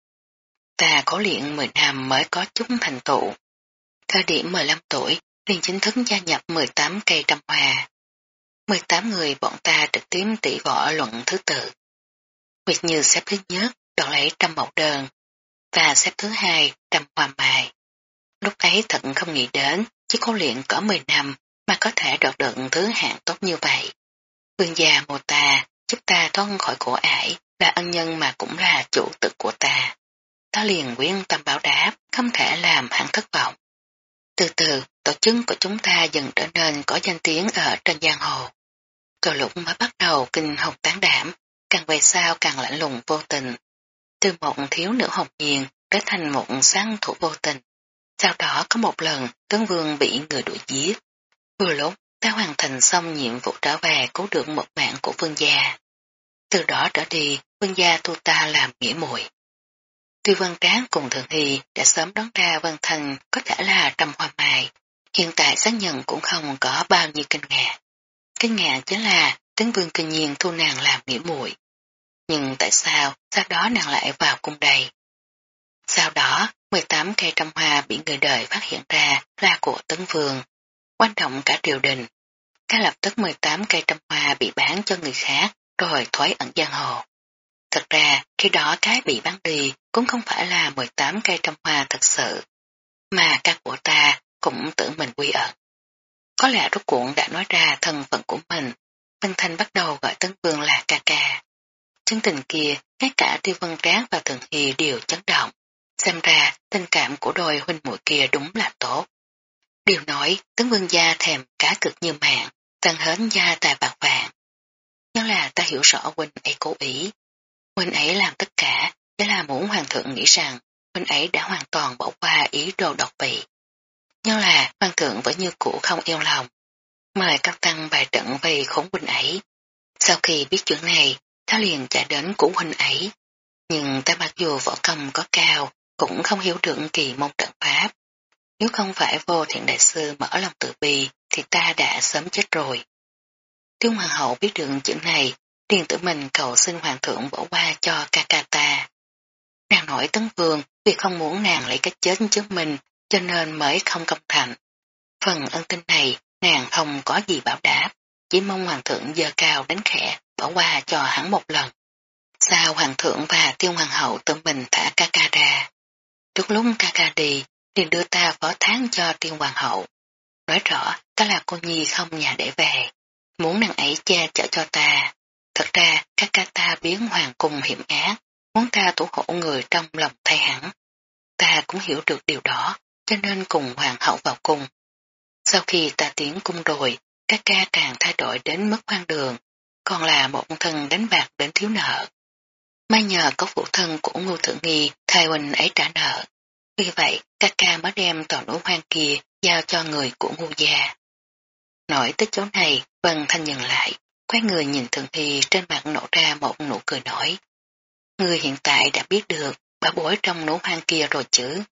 Speaker 1: Ta có luyện 10 năm mới có chút thành tựu. Thời điểm 15 tuổi, liền chính thức gia nhập 18 cây trăm hòa. 18 người bọn ta trực tiếp tỷ võ luận thứ tự. Nguyệt Như xếp thứ nhất, đoạt lấy trăm mẫu đơn, và xếp thứ hai, trăm hoa mài. Lúc ấy thật không nghĩ đến, chỉ có luyện có 10 năm mà có thể đoạt được thứ hạng tốt như vậy. Vương gia mô ta, giúp ta thoát khỏi cổ ải, là ân nhân mà cũng là chủ tực của ta. Ta liền quyên tâm bảo đáp, không thể làm hắn thất vọng. Từ từ, tổ chức của chúng ta dần trở nên có danh tiếng ở trên giang hồ. cầu lũng mới bắt đầu kinh hồng tán đảm, càng về sau càng lạnh lùng vô tình. Từ một thiếu nữ hồng nhiên trở thành một sáng thủ vô tình. Sau đó có một lần tướng vương bị người đuổi giết. Vừa lúc ta hoàn thành xong nhiệm vụ trở về cứu được một mạng của vương gia. Từ đó trở đi, vương gia tu ta làm nghĩa muội. Tuy Vân Tráng cùng Thượng Hy đã sớm đoán ra Vân Thành có thể là trầm hoa mai, hiện tại xác nhận cũng không có bao nhiêu kinh ngạc. Kinh ngạc chính là tướng vương kinh nhiên thu nàng làm nghĩa muội. Nhưng tại sao sau đó nàng lại vào cung đầy Sau đó, 18 cây trăm hoa bị người đời phát hiện ra là của tấn vương, quan trọng cả triều đình. Các lập tức 18 cây trăm hoa bị bán cho người khác rồi thoái ẩn giang hồ. Thật ra, khi đó cái bị bán đi cũng không phải là 18 cây trăm hoa thật sự, mà các của ta cũng tự mình quy ẩn. Có lẽ rốt cuộn đã nói ra thân phận của mình, Vân Thanh bắt đầu gọi Tấn Vương là ca ca. Chân tình kia, ngay cả Tiêu Vân Tráng và Thường Hy đều chấn động. Xem ra, tình cảm của đôi huynh muội kia đúng là tốt. Điều nói, tướng Vương gia thèm cá cực như mạng, tăng hến gia tài bạc vàng. Nhưng là ta hiểu rõ huynh ấy cố ý. Huynh ấy làm tất cả, để là muốn hoàng thượng nghĩ rằng huynh ấy đã hoàn toàn bỏ qua ý đồ độc bị. Nhưng là hoàng thượng vẫn như cũ không yêu lòng. Mời các tăng bài trận về khốn huynh ấy. Sau khi biết chuyện này, ta liền chạy đến cũ huynh ấy. Nhưng ta mặc dù võ công có cao, cũng không hiểu được kỳ môn trận pháp. Nếu không phải vô thiện đại sư mở lòng tự bi, thì ta đã sớm chết rồi. Tiêu hoàng hậu biết được chuyện này, liền tự mình cầu xin hoàng thượng bỏ qua cho ca ca ta. Nàng nổi tấn vương vì không muốn nàng lấy cái chết trước mình, cho nên mới không công thành. Phần ân tin này, nàng không có gì bảo đáp, chỉ mong hoàng thượng giờ cao đến khẽ, bỏ qua cho hắn một lần. Sao hoàng thượng và tiêu hoàng hậu tự mình thả ca ca ra. Trước lúc ca ca đi, liền đưa ta phó tháng cho tiên hoàng hậu. Nói rõ, ta là cô nhi không nhà để về. Muốn nàng ấy che chở cho ta. Thật ra, ca ca ta biến hoàng cung hiểm ác, muốn ta thủ hộ người trong lòng thay hẳn. Ta cũng hiểu được điều đó, cho nên cùng hoàng hậu vào cung. Sau khi ta tiến cung rồi, ca ca càng thay đổi đến mức hoang đường, còn là một thân đánh bạc đến thiếu nợ may nhờ có phụ thân của Ngô Thượng Nghi thay huynh ấy trả nợ. Vì vậy, ca ca mới đem toàn núi hoang kia giao cho người của Ngô gia. Nói tới chỗ này, Vân Thanh dừng lại, quay người nhìn Thượng Nghi trên mặt nổ ra một nụ cười nổi. Người hiện tại đã biết được bảo bối trong nổ hoang kia rồi chứ.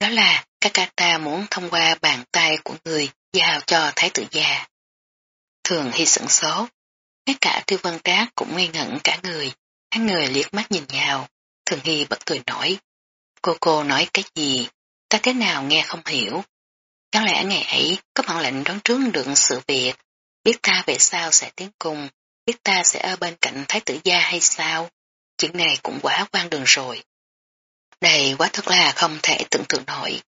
Speaker 1: Đó là ca ca ta muốn thông qua bàn tay của người giao cho Thái tử gia. Thường Hy sửng số, ngay cả Tiêu Vân Trác cũng ngây ngẩn cả người, hai người liếc mắt nhìn nhau, Thường Hy bật cười nổi. Cô cô nói cái gì, ta thế nào nghe không hiểu. Chẳng lẽ ngày ấy có bản lệnh đón trước được sự việc, biết ta về sao sẽ tiến cung, biết ta sẽ ở bên cạnh Thái tử gia hay sao? Chuyện này cũng quá quan đường rồi. Đây quá thật là không thể tưởng tượng nổi.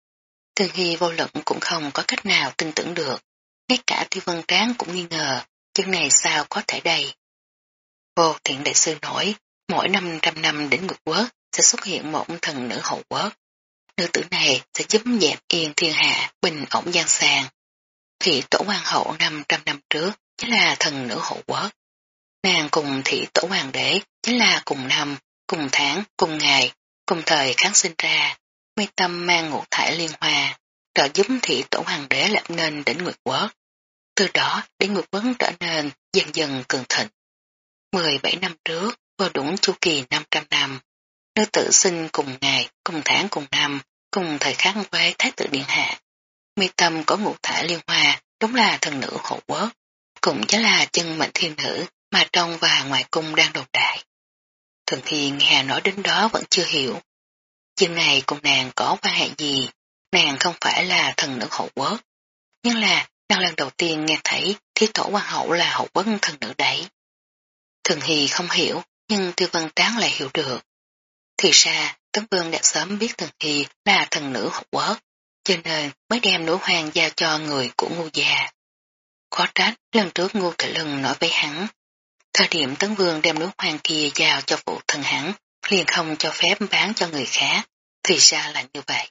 Speaker 1: Thường Hy vô luận cũng không có cách nào tin tưởng được. Ngay cả Tiêu Vân Tráng cũng nghi ngờ, chuyện này sao có thể đây. Vô thiện đại sư nổi, mỗi 500 năm đến ngược quốc sẽ xuất hiện một thần nữ hậu quốc. Nữ tử này sẽ giúp dẹp yên thiên hạ, bình ổn gian sàng. Thị tổ hoàng hậu 500 năm trước chính là thần nữ hậu quốc. Nàng cùng thị tổ hoàng đế chính là cùng năm, cùng tháng, cùng ngày, cùng thời kháng sinh ra. Mê tâm mang ngũ thải liên hoa, trợ giúp thị tổ hoàng đế lập nên đỉnh nguyệt quốc. Từ đó đỉnh nguyệt quốc trở nên dần dần cường thịnh. 17 năm trước, vừa đúng chu kỳ 500 năm, nữ tử sinh cùng ngày, cùng tháng cùng năm, cùng thời khắc với Thái tử Điện Hạ. Mi tâm có ngũ thải liên hoa, đúng là thần nữ hộ quốc, cũng chính là chân mệnh thiên nữ mà trong và ngoài cung đang đồn đại. Thường thì nghe nói đến đó vẫn chưa hiểu. Chuyện này cùng nàng có quan hệ gì, nàng không phải là thần nữ hậu quốc. Nhưng là, nàng lần đầu tiên nghe thấy thi tổ quan hậu là hậu quốc thần nữ đấy. Thường Hy không hiểu, nhưng Tiêu Vân tán lại hiểu được. Thì ra, Tấn Vương đã sớm biết thần Hy là thần nữ hậu quốc, cho nên mới đem nữ hoàng giao cho người của ngu già. Khó trách, lần trước ngu thị lưng nói với hắn. Thời điểm Tấn Vương đem nữ hoàng kia giao cho phụ thần hắn, liền không cho phép bán cho người khác, thì ra là như vậy.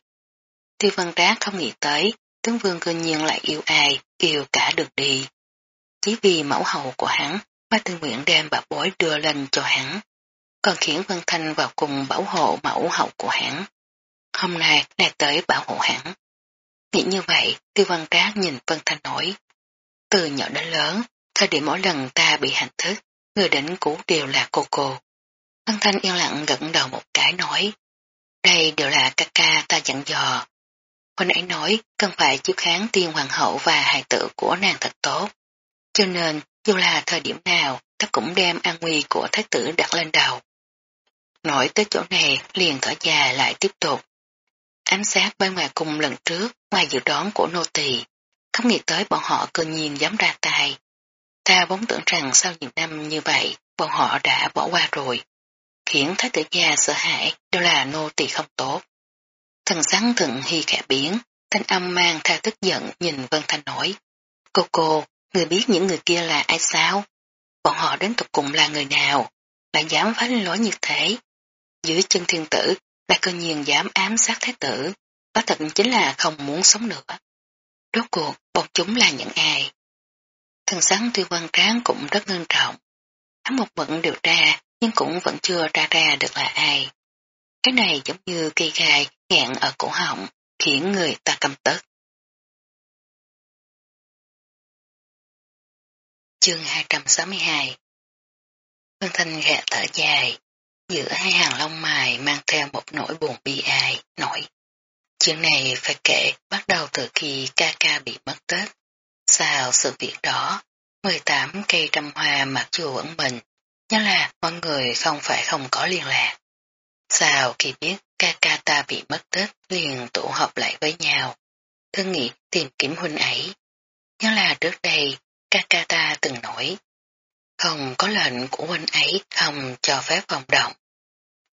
Speaker 1: Tiêu Văn Trác không nghĩ tới, Tấn Vương cơ nhiên lại yêu ai, yêu cả được đi. Chỉ vì mẫu hậu của hắn Ba Tư Nguyện đem bảo bối đưa lên cho hắn, còn khiến Vân Thanh vào cùng bảo hộ mẫu hậu của hắn. Hôm nay lại tới bảo hộ hắn. Nghĩ như vậy, Tiêu Văn Trác nhìn Vân Thanh nói. Từ nhỏ đến lớn, thời điểm mỗi lần ta bị hành thức, người đến cũ đều là cô cô. Vân Thanh yên lặng gật đầu một cái nói. Đây đều là ca ca ta dặn dò. Hồi nãy nói cần phải chiếu kháng tiên hoàng hậu và hài tử của nàng thật tốt. Cho nên dù là thời điểm nào, ta cũng đem an nguy của thái tử đặt lên đầu. Nổi tới chỗ này liền thở dài lại tiếp tục. Ám sát bên ngoài cùng lần trước, ngoài dự đoán của nô tỳ, không nghĩ tới bọn họ cơ nhiên dám ra tay. Ta vốn tưởng rằng sau nhiều năm như vậy, bọn họ đã bỏ qua rồi. Khiến thái tử gia sợ hãi đều là nô tỳ không tốt. Thần sáng thượng hy khẽ biến, thanh âm mang theo tức giận nhìn Vân Thanh nói. Cô cô, Người biết những người kia là ai sao? Bọn họ đến tục cùng là người nào? Lại dám phá lên lối như thế? Dưới chân thiên tử, lại cơ nhiên dám ám sát thái tử. Đó thật chính là không muốn sống nữa. Rốt cuộc, bọn chúng là những ai? Thần sáng tiêu quan tráng cũng rất ngân trọng. Hắn một bận điều tra, nhưng cũng vẫn chưa ra ra được là ai. Cái này giống như cây gai nghẹn ở cổ họng, khiến người ta cầm tức. Chương 262 Phương Thanh gạ thở dài, giữa hai hàng lông mày mang theo một nỗi buồn bi ai, nổi. Chuyện này phải kể bắt đầu từ khi ca ca bị mất tết. Sau sự việc đó, 18 cây trăm hoa mặc dù ẩn mình, nhớ là mọi người không phải không có liên lạc. Sau khi biết ca ca ta bị mất tết liền tụ họp lại với nhau, thương nghị tìm kiếm huynh ấy. Nhớ là trước đây ca ca ta từng nổi. Không có lệnh của huynh ấy không cho phép vòng động.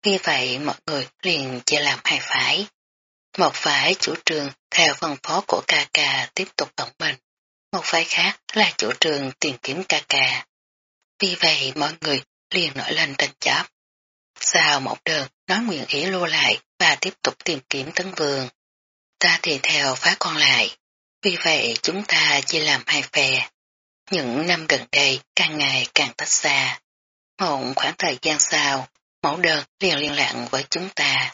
Speaker 1: Vì vậy mọi người liền chia làm hai phái. Một phái chủ trương theo phân phó của ca ca tiếp tục tổng mình. Một phái khác là chủ trương tìm kiếm ca ca. Vì vậy mọi người liền nổi lên tranh chấp. Sau một đợt nói nguyện ý lô lại và tiếp tục tìm kiếm tấn vương. Ta thì theo phái còn lại. Vì vậy chúng ta chia làm hai phe. Những năm gần đây càng ngày càng tách xa. Một khoảng thời gian sau, mẫu đơn liền liên lạc với chúng ta.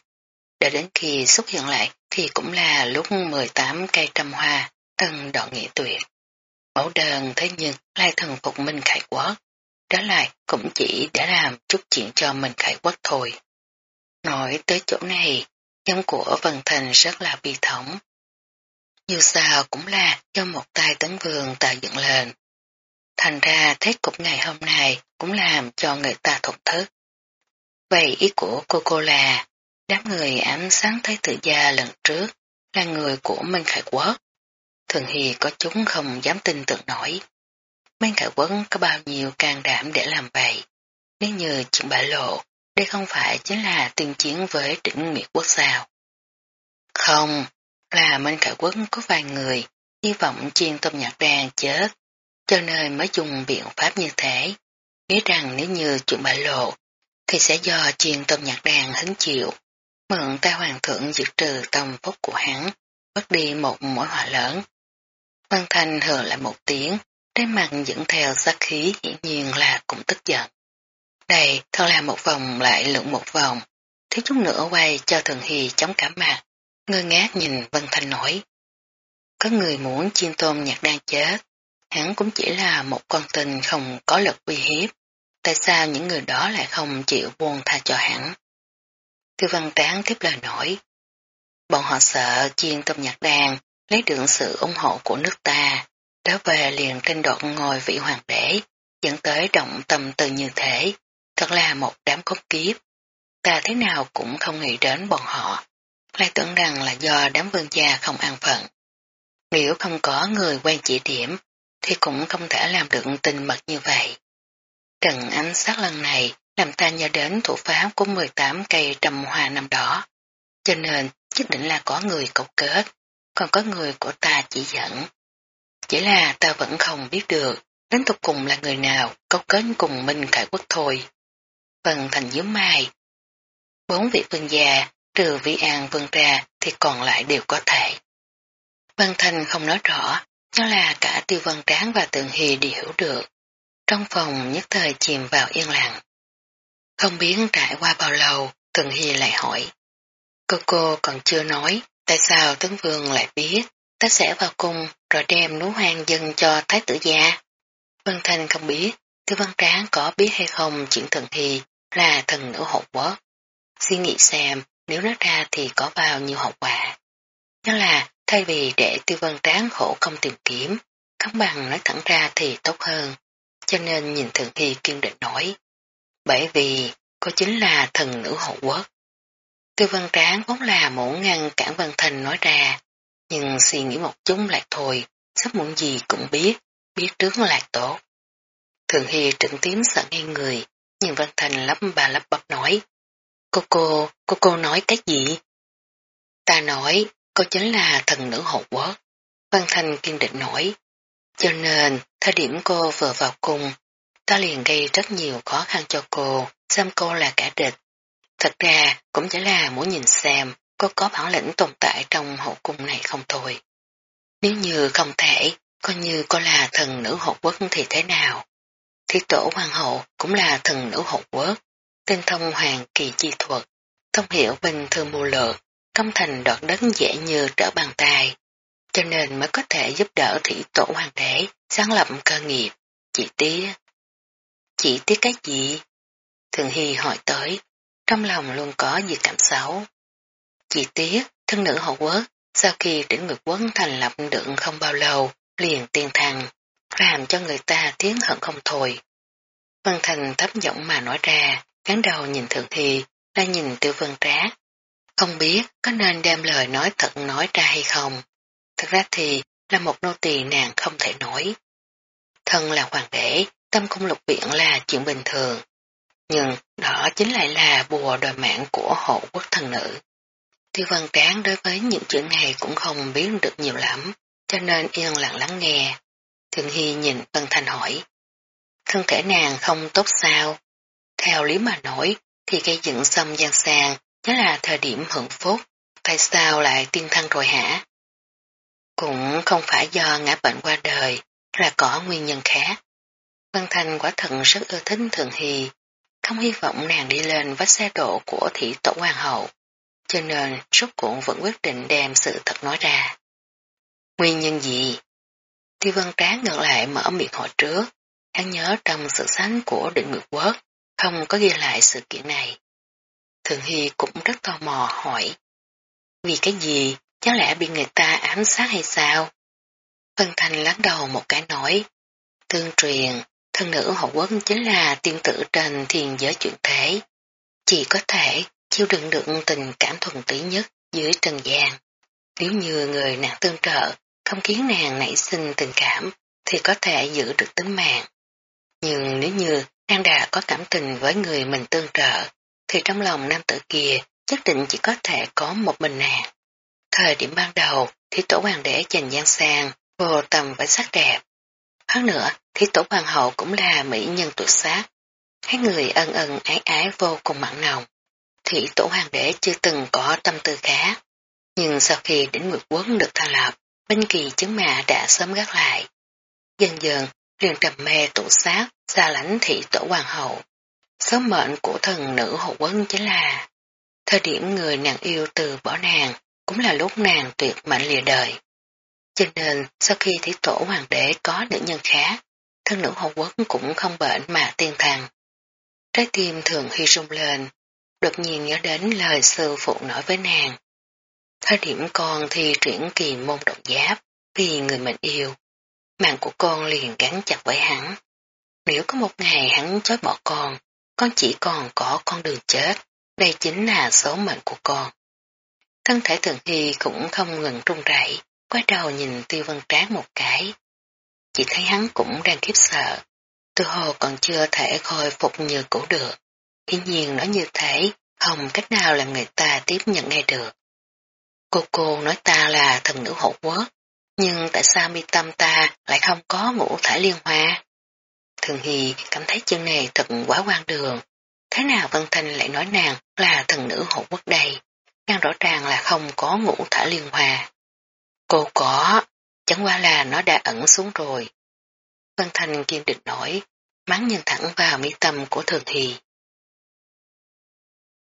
Speaker 1: Để đến khi xuất hiện lại thì cũng là lúc 18 cây trăm hoa, tân đoạn nghĩa tuyệt. Mẫu đơn thế nhưng lại thần phục Minh Khải Quốc. Đó lại cũng chỉ để làm chút chuyện cho Minh Khải Quốc thôi. Nói tới chỗ này, Nhóm của Vân Thành rất là bi thống. Dù sao cũng là do một tay tấn vương tạo dựng lên. Thành ra thế cục ngày hôm nay cũng làm cho người ta thổn thức. Vậy ý của cô cô là, đám người ám sáng thấy tự gia lần trước là người của Minh Khải Quốc. Thường Hy có chúng không dám tin tưởng nổi. Minh Khải Quốc có bao nhiêu can đảm để làm vậy. Nếu như chuyện bại lộ, đây không phải chính là tuyên chiến với đỉnh Miệt quốc sao. Không, là Minh Khải Quốc có vài người hy vọng chiên tôm nhạc đàn chết, cho nên mới dùng biện pháp như thế. Nghĩ rằng nếu như chuyện bại lộ, thì sẽ do chiên tôm nhạc đàn hứng chịu, mượn tay hoàng thượng diệt trừ tâm phúc của hắn, mất đi một mối họa lớn. Văn Thanh hờ lại một tiếng, trái mặt dẫn theo sát khí hiển nhiên là cũng tức giận. Đây thật là một vòng lại lượn một vòng, thiếu chút nữa quay cho Thường Hy chống cả mặt, ngơ ngác nhìn Vân Thanh nói. Có người muốn chiên tôm nhạc đang chết, hắn cũng chỉ là một con tình không có lực uy hiếp, tại sao những người đó lại không chịu buông tha cho hắn? Tiêu văn tán tiếp lời nói, bọn họ sợ chiên tâm nhạc đàn lấy được sự ủng hộ của nước ta, đó về liền tranh đoạt ngồi vị hoàng đế, dẫn tới động tâm từ như thế, thật là một đám cốt kiếp. Ta thế nào cũng không nghĩ đến bọn họ, lại tưởng rằng là do đám vương gia không an phận. Nếu không có người quen chỉ điểm, thì cũng không thể làm được tình mật như vậy. Trần ánh sát lần này làm ta nhớ đến thủ pháp của 18 cây trầm hoa năm đó, cho nên nhất định là có người cấu kết, còn có người của ta chỉ dẫn. Chỉ là ta vẫn không biết được đến tục cùng là người nào cấu kết cùng Minh Khải Quốc thôi. Phần Thành nhớ mai. Bốn vị vương gia, trừ vị an vương ra thì còn lại đều có thể. Văn Thành không nói rõ, nó là cả tiêu vân tráng và tượng hì đều hiểu được. Trong phòng nhất thời chìm vào yên lặng. Không biết trải qua bao lâu, tượng hì lại hỏi. Cô cô còn chưa nói, tại sao tướng vương lại biết, ta sẽ vào cung rồi đem núi hoang dân cho thái tử gia. Vân thanh không biết, tiêu văn tráng có biết hay không chuyện thần hì là thần nữ hậu quốc. Suy nghĩ xem nếu nó ra thì có bao nhiêu hậu quả nhưng là thay vì để tiêu vân tráng khổ không tìm kiếm, không bằng nói thẳng ra thì tốt hơn. Cho nên nhìn thường Hy kiên định nói. Bởi vì cô chính là thần nữ hậu quốc. Tiêu vân tráng vốn là muốn ngăn cản Vân Thành nói ra, nhưng suy nghĩ một chút lại thôi, sắp muốn gì cũng biết, biết trước là tốt. Thường Hy trịnh tím sợ ngay người, nhưng Vân Thành lắp bà lắp bắp nói. Cô cô, cô cô nói cái gì? Ta nói, cô chính là thần nữ hộ quốc. Văn Thanh kiên định nói. Cho nên, thời điểm cô vừa vào cung, ta liền gây rất nhiều khó khăn cho cô, xem cô là cả địch. Thật ra, cũng chỉ là muốn nhìn xem cô có bản lĩnh tồn tại trong hậu cung này không thôi. Nếu như không thể, coi như cô là thần nữ hộ quốc thì thế nào? Thiết tổ hoàng hậu cũng là thần nữ hộ quốc, tinh thông hoàng kỳ chi thuật, thông hiểu bình thường mưu lược, công thành đoạt đất dễ như trở bàn tay, cho nên mới có thể giúp đỡ thị tổ hoàng đế sáng lập cơ nghiệp, chỉ tía. Chỉ tía cái gì? Thường Hy hỏi tới, trong lòng luôn có gì cảm xấu. Chỉ tiếc, thân nữ hậu quốc, sau khi đỉnh ngược quân thành lập được không bao lâu, liền tiên thăng, làm cho người ta tiếng hận không thôi. Vân Thành thấp giọng mà nói ra, gắn đầu nhìn Thượng Hy, đang nhìn Tiêu Vân Trá. Không biết có nên đem lời nói thật nói ra hay không. Thật ra thì là một nô tỳ nàng không thể nói. Thân là hoàng đế, tâm cung lục viện là chuyện bình thường. Nhưng đó chính lại là bùa đòi mạng của hộ quốc thần nữ. Tiêu văn tráng đối với những chuyện này cũng không biết được nhiều lắm, cho nên yên lặng lắng nghe. Thường Hy nhìn Vân Thanh hỏi, thân thể nàng không tốt sao? Theo lý mà nói, thì gây dựng xâm gian sang đó là thời điểm hưởng phúc, tại sao lại tiên thân rồi hả? Cũng không phải do ngã bệnh qua đời, là có nguyên nhân khác. Văn Thanh quả thật rất ưa thích Thường Hy, không hy vọng nàng đi lên với xe độ của thị tổ hoàng hậu, cho nên suốt cuộn vẫn quyết định đem sự thật nói ra. Nguyên nhân gì? Tiêu vân tráng ngược lại mở miệng hỏi trước, hắn nhớ trong sự sánh của định nguyệt quốc, không có ghi lại sự kiện này. Thường Hy cũng rất tò mò hỏi. Vì cái gì, chẳng lẽ bị người ta ám sát hay sao? Vân Thành lắc đầu một cái nói. Tương truyền, thân nữ hậu quốc chính là tiên tử trên thiền giới chuyện thế. Chỉ có thể chịu đựng được tình cảm thuần túy nhất dưới trần gian. Nếu như người nàng tương trợ không khiến nàng nảy sinh tình cảm thì có thể giữ được tính mạng. Nhưng nếu như nàng đã có cảm tình với người mình tương trợ thì trong lòng nam tử kia nhất định chỉ có thể có một mình nàng. Thời điểm ban đầu thì tổ hoàng đế dành gian sang vô tầm với sắc đẹp. Hơn nữa thì tổ hoàng hậu cũng là mỹ nhân tuổi sát. Hai người ân ân ái ái vô cùng mặn nồng. Thì tổ hoàng đế chưa từng có tâm tư khác. Nhưng sau khi đỉnh nguyệt quốc được thành lập, Binh kỳ chứng mạ đã sớm gác lại. Dần dần, liền trầm mê tụ sát, xa lánh thị tổ hoàng hậu. Số mệnh của thần nữ hộ quân chính là thời điểm người nàng yêu từ bỏ nàng, cũng là lúc nàng tuyệt mệnh lìa đời. Cho nên, sau khi thủy tổ hoàng đế có nữ nhân khác, thân nữ hộ quốc cũng không bệnh mà tiên thăng. Trái tim thường hy rung lên, đột nhiên nhớ đến lời sư phụ nói với nàng, Thời điểm con thì chuyển kỳ môn động giáp vì người mình yêu. Mạng của con liền gắn chặt với hắn. Nếu có một ngày hắn chối bỏ con, con chỉ còn có con đường chết. Đây chính là số mệnh của con. Thân thể thường hy cũng không ngừng run rẩy, quay đầu nhìn tiêu vân tráng một cái. Chỉ thấy hắn cũng đang khiếp sợ. Từ hồ còn chưa thể khôi phục như cũ được. Hiển nhiên nói như thế, không cách nào làm người ta tiếp nhận ngay được. Cô cô nói ta là thần nữ hộ quốc, nhưng tại sao mi tâm ta lại không có ngũ thải liên hoa? Thường Hy cảm thấy chân này thật quá quan đường. Thế nào Vân Thanh lại nói nàng là thần nữ hộ quốc đây? Nàng rõ ràng là không có ngũ thải liên hòa Cô có, chẳng qua là nó đã ẩn xuống rồi. Vân Thanh kiên định nói, mắng nhìn thẳng vào mi tâm của Thường Hy.